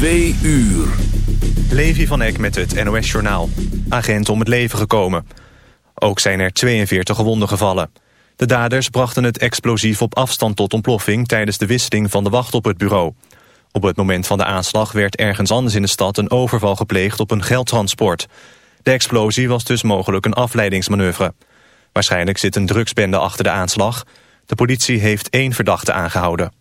Twee uur. Levi van Eck met het NOS-journaal. Agent om het leven gekomen. Ook zijn er 42 gewonden gevallen. De daders brachten het explosief op afstand tot ontploffing... tijdens de wisseling van de wacht op het bureau. Op het moment van de aanslag werd ergens anders in de stad... een overval gepleegd op een geldtransport. De explosie was dus mogelijk een afleidingsmanoeuvre. Waarschijnlijk zit een drugsbende achter de aanslag. De politie heeft één verdachte aangehouden.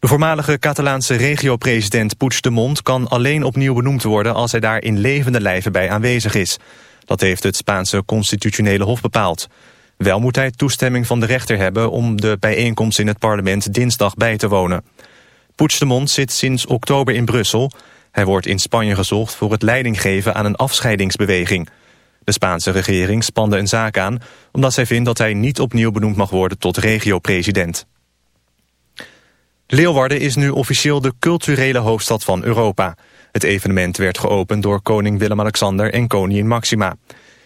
De voormalige Catalaanse regio-president Puigdemont kan alleen opnieuw benoemd worden als hij daar in levende lijven bij aanwezig is. Dat heeft het Spaanse constitutionele hof bepaald. Wel moet hij toestemming van de rechter hebben om de bijeenkomst in het parlement dinsdag bij te wonen. Puigdemont zit sinds oktober in Brussel. Hij wordt in Spanje gezocht voor het leidinggeven aan een afscheidingsbeweging. De Spaanse regering spande een zaak aan omdat zij vindt dat hij niet opnieuw benoemd mag worden tot regio-president. Leeuwarden is nu officieel de culturele hoofdstad van Europa. Het evenement werd geopend door koning Willem-Alexander en koningin Maxima.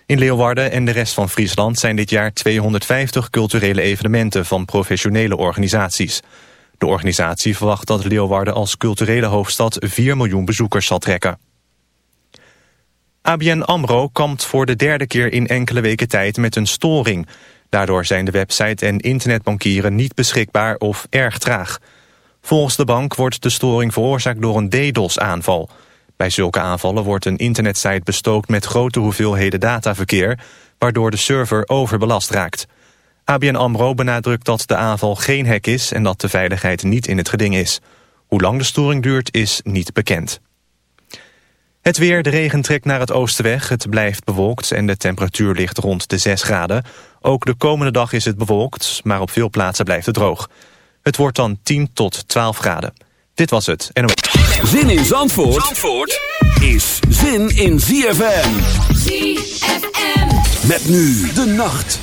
In Leeuwarden en de rest van Friesland zijn dit jaar 250 culturele evenementen van professionele organisaties. De organisatie verwacht dat Leeuwarden als culturele hoofdstad 4 miljoen bezoekers zal trekken. ABN AMRO kampt voor de derde keer in enkele weken tijd met een storing. Daardoor zijn de website en internetbankieren niet beschikbaar of erg traag. Volgens de bank wordt de storing veroorzaakt door een DDoS-aanval. Bij zulke aanvallen wordt een internetsite bestookt met grote hoeveelheden dataverkeer... waardoor de server overbelast raakt. ABN AMRO benadrukt dat de aanval geen hack is... en dat de veiligheid niet in het geding is. Hoe lang de storing duurt is niet bekend. Het weer, de regen trekt naar het oosten weg. Het blijft bewolkt en de temperatuur ligt rond de 6 graden. Ook de komende dag is het bewolkt, maar op veel plaatsen blijft het droog. Het wordt dan 10 tot 12 graden. Dit was het. En... Zin in Zandvoort, Zandvoort is zin in ZFM. ZFM. Met nu de nacht.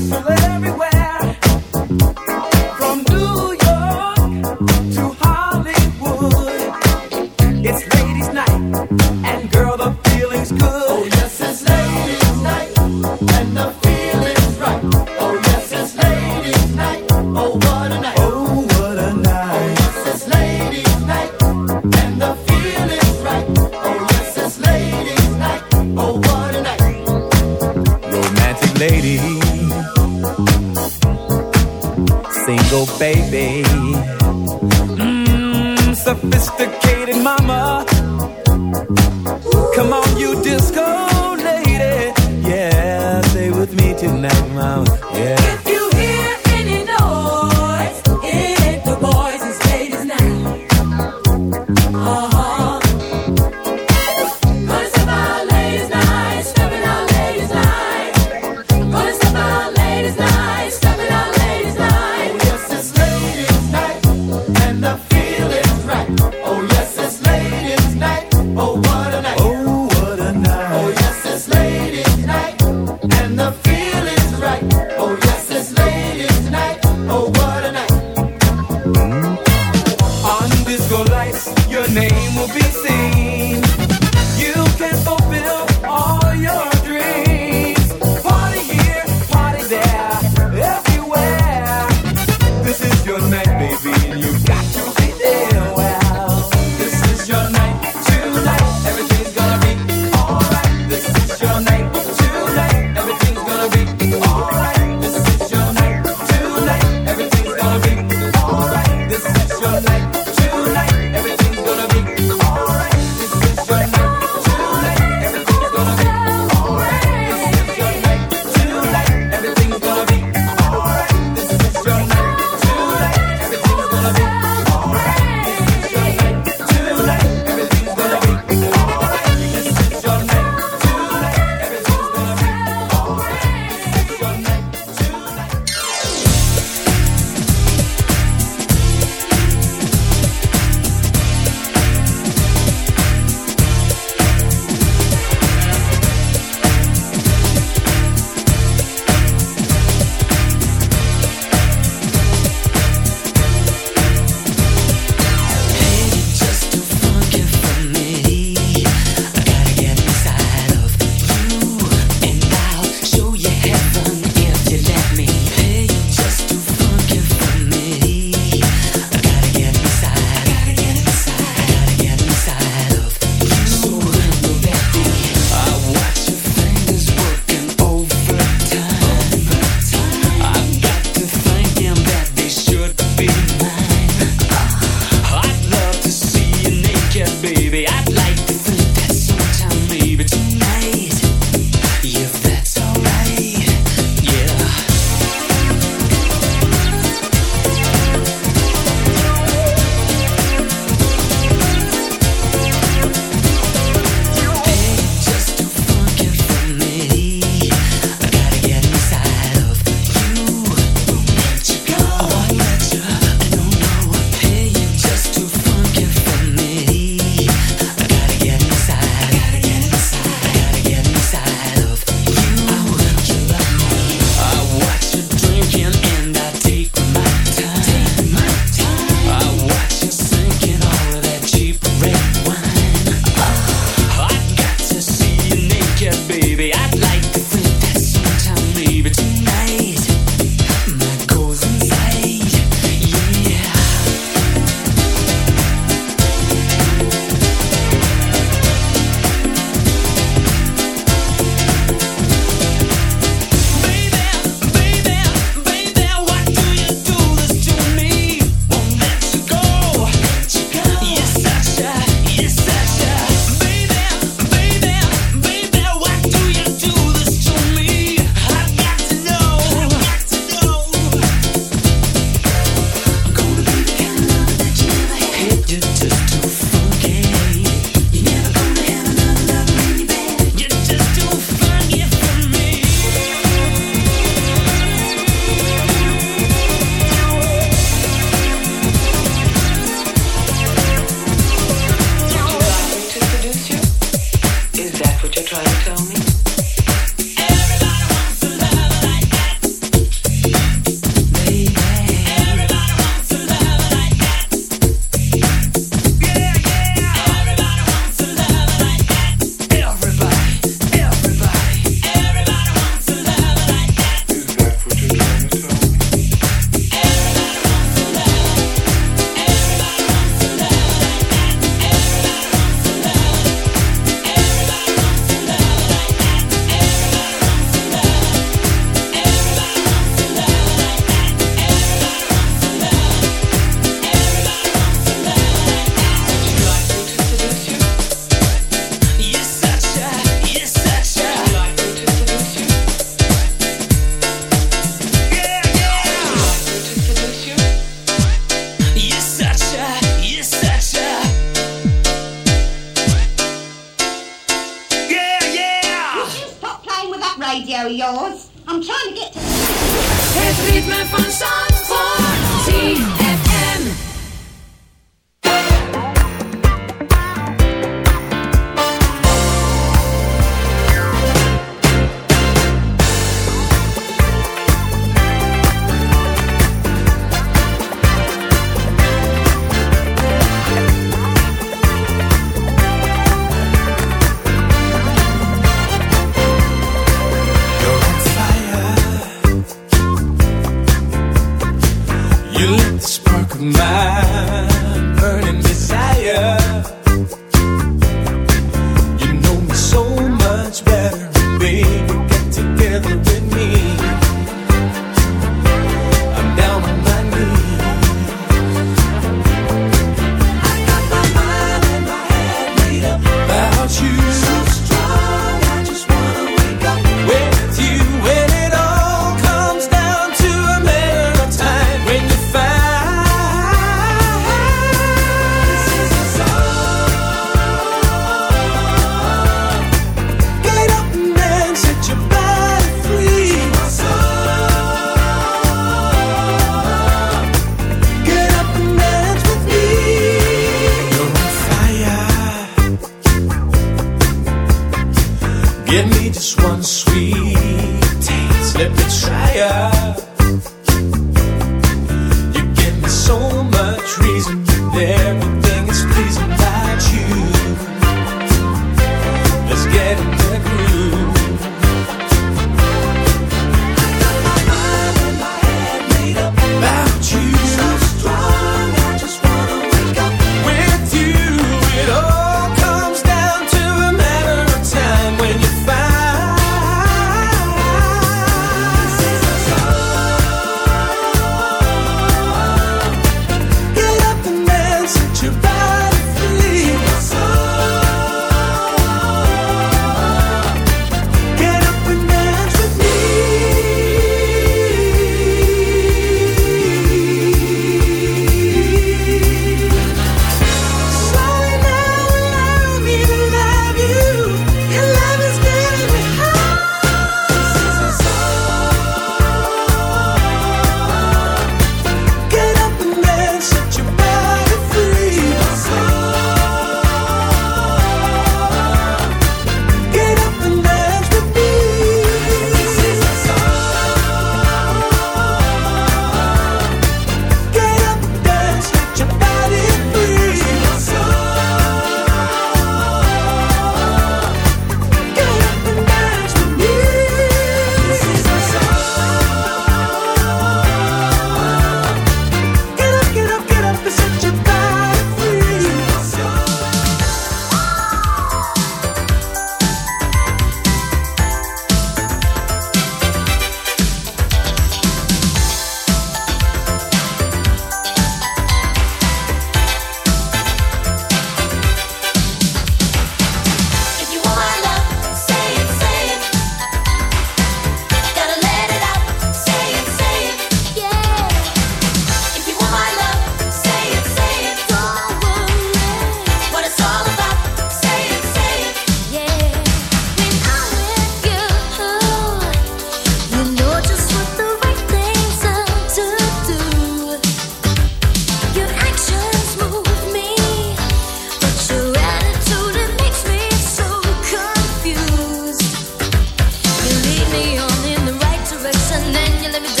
you, let me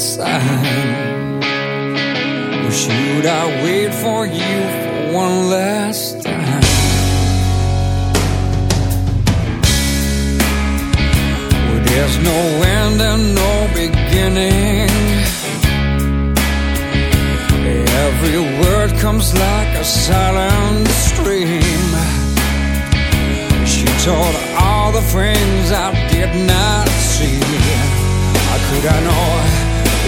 sign. Or should I wait for you for one last time? Well, there's no end and no beginning. Every word comes like a silent stream. She told all the things I did not see. How could I know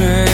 everlasting.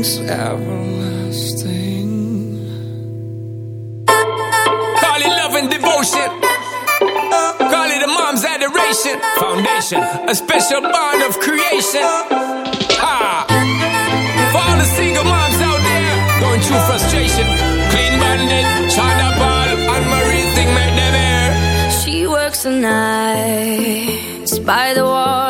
Nothing's everlasting. Call it love and devotion. Call it a mom's adoration. Foundation, a special bond of creation. Ha! For all the single moms out there going through frustration. Clean bandit, China ball, and Marie thing make them air. She works the nights by the water.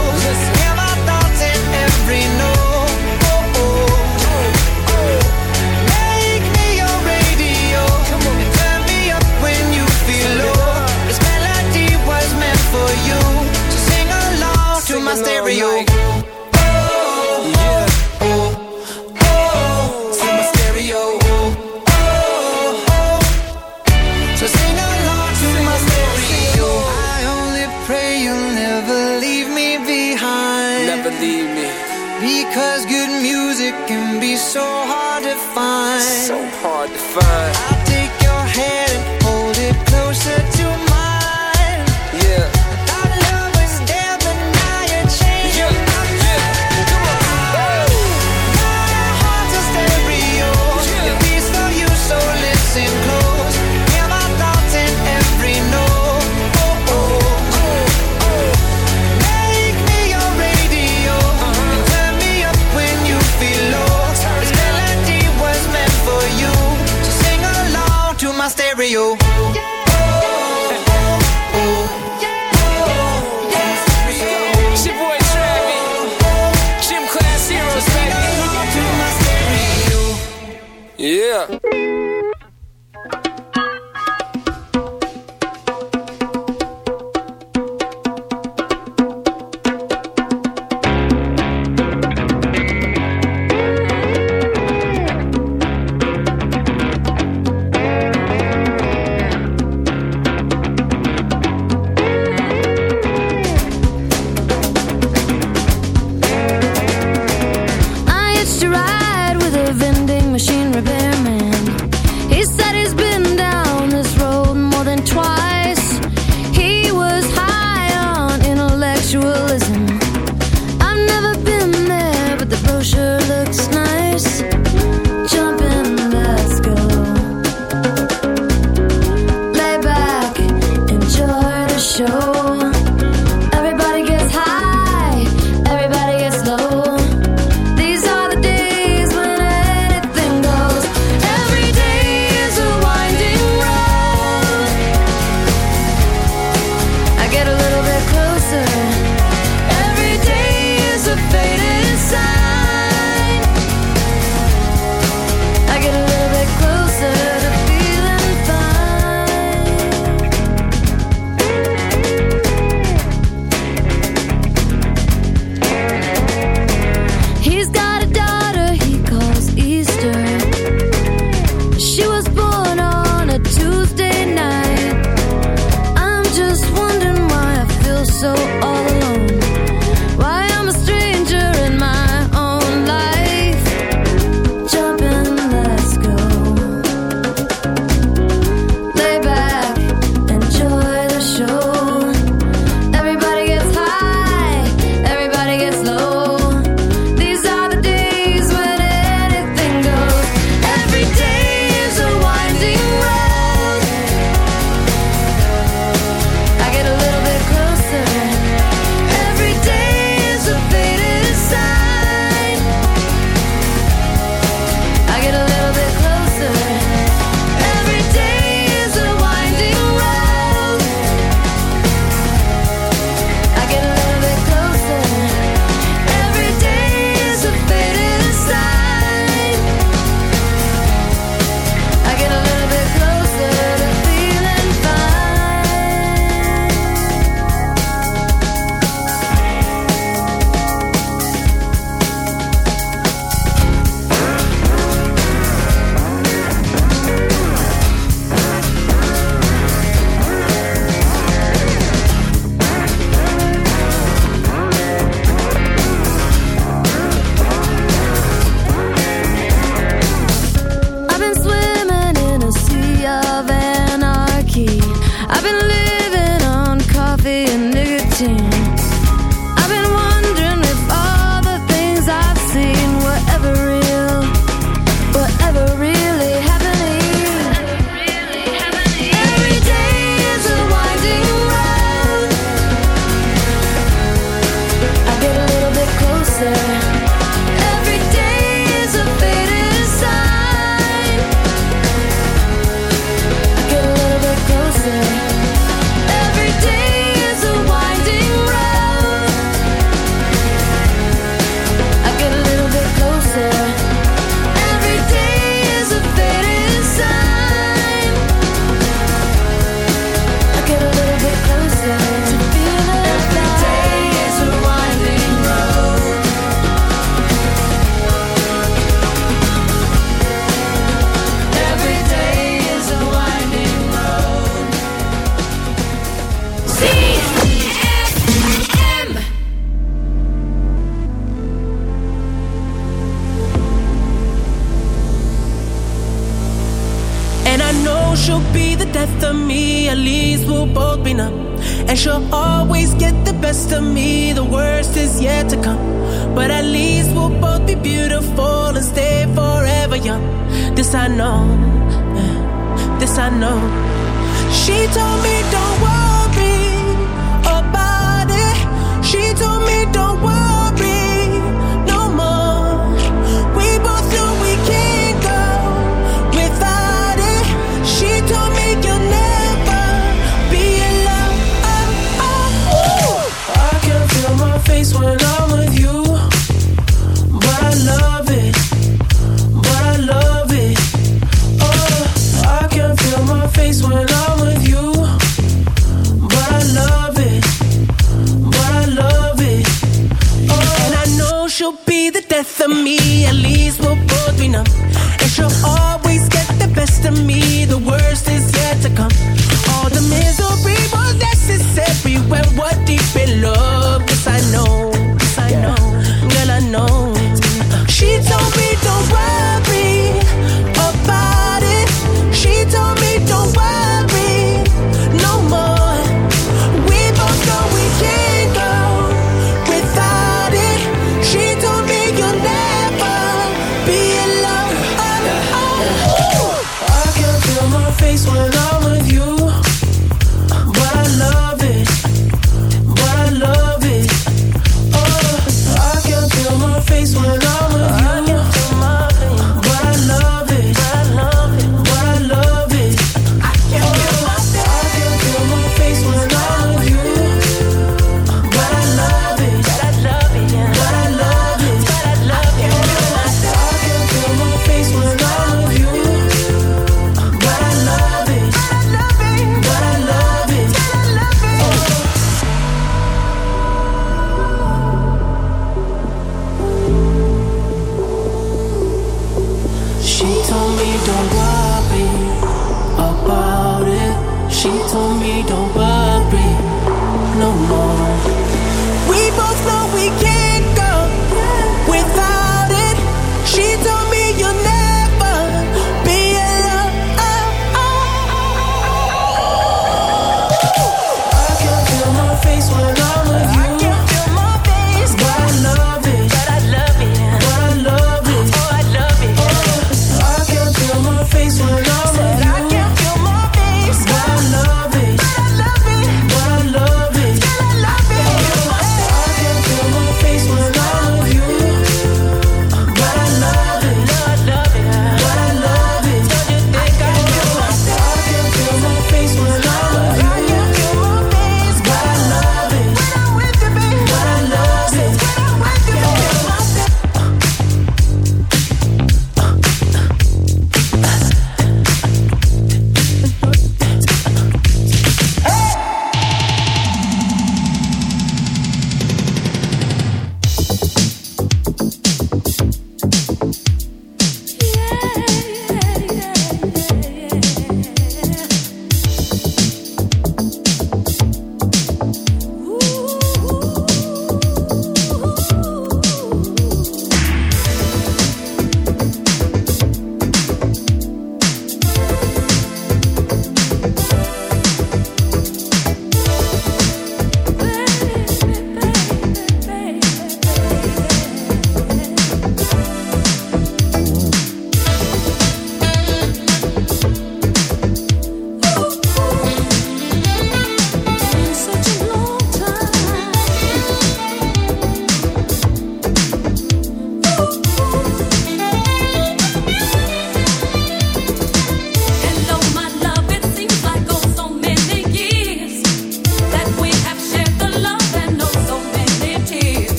Yeah.